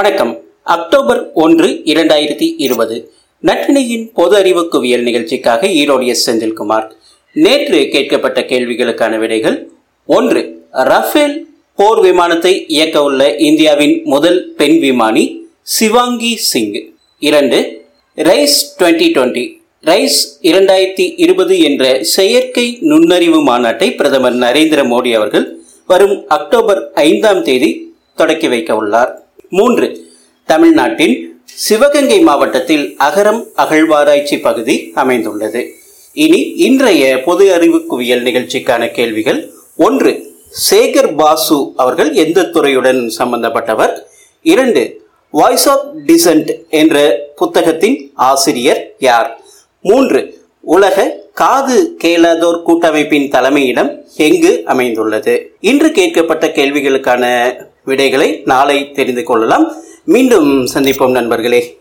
வணக்கம். அக்டோபர் ஒன்று இரண்டாயிரத்தி இருபது. நட்டினியின் பொது அறிவு குவியல் நிகழ்ச்சிக்காக ஈரோடு எஸ். செந்தில்குமார். நேற்று கேட்கப்பட்ட கேள்விகளுக்கான விடைகள் ஒன்று ரஃபேல் போர் விமானத்தை இயக்க உள்ள இந்தியாவின் முதல் பெண் விமானி சிவாங்கி சிங். இரண்டு ரைஸ் 2020 ரைஸ் இரண்டாயிரத்தி இருபது என்ற செயற்கை நுண்ணறிவு மாநாட்டை பிரதமர் நரேந்திர மோடி அவர்கள் வரும் அக்டோபர் ஐந்தாம் தேதி தொடக்கி வைக்க உள்ளார். மூன்று. தமிழ்நாட்டின் சிவகங்கை மாவட்டத்தில் அகரம் அகழ்வாராய்ச்சி பகுதி அமைந்துள்ளது. இனி இன்றைய பொது அறிவு குவியல் நிகழ்ச்சிக்கான கேள்விகள் ஒன்று. சேகர் பாசு அவர்கள் எந்த துறையுடன் சம்பந்தப்பட்டவர்? இரண்டு. வாய்ஸ் ஆஃப் டிசன்ட் என்ற புத்தகத்தின் ஆசிரியர் யார்? மூன்று. உலக காது கேளாதோர் கூட்டமைப்பின் தலைமையிடம் எங்கு அமைந்துள்ளது? இன்று கேட்கப்பட்ட கேள்விகளுக்கான விடைகளை நாளை தெரிந்து கொள்ளலாம். மீண்டும் சந்திப்போம் நண்பர்களே.